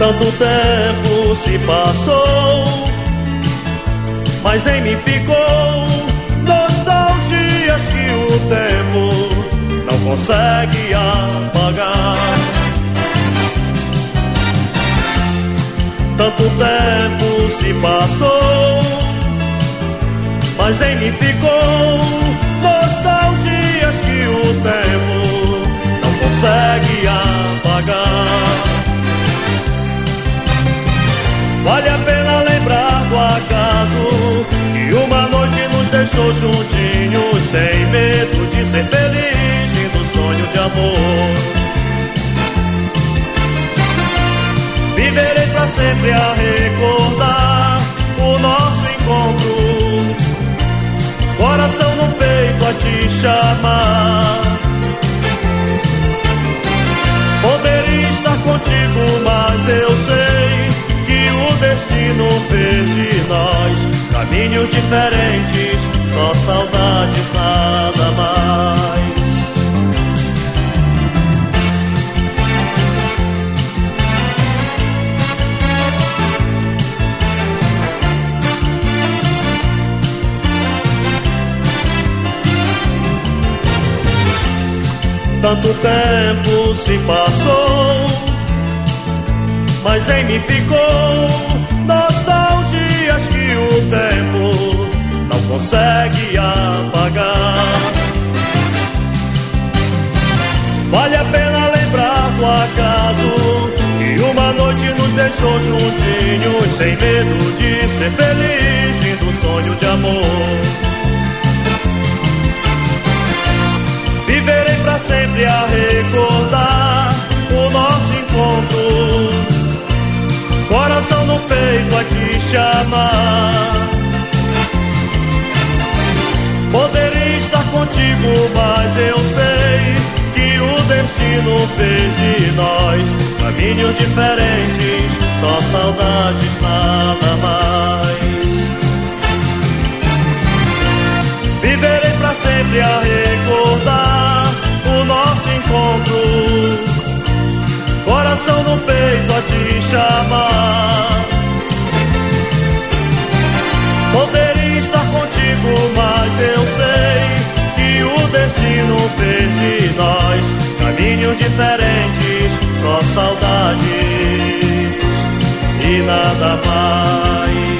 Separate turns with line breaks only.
Tanto tempo se passou, mas em mim ficou nostalgias que o tempo não consegue apagar. Tanto tempo se passou, mas em mim ficou nostalgias Vale a pena lembrar do acaso que uma noite nos deixou juntinhos, sem medo de ser feliz, lindo sonho de amor. Viverei pra sempre a recordar o nosso encontro, destino fez de nós caminhos diferentes, só saudades, nada mais. Tanto tempo se passou, mas em mim ficou consegue apagar. Vale a pena lembrar do acaso que uma noite nos deixou juntinhos, sem medo de ser feliz, lindo sonho de amor. Viverei para sempre a destino fez de nós caminhos diferentes, só saudades, nada mais. Viverei para sempre a recordar o nosso encontro coração no peito a te chamar. E nada mais.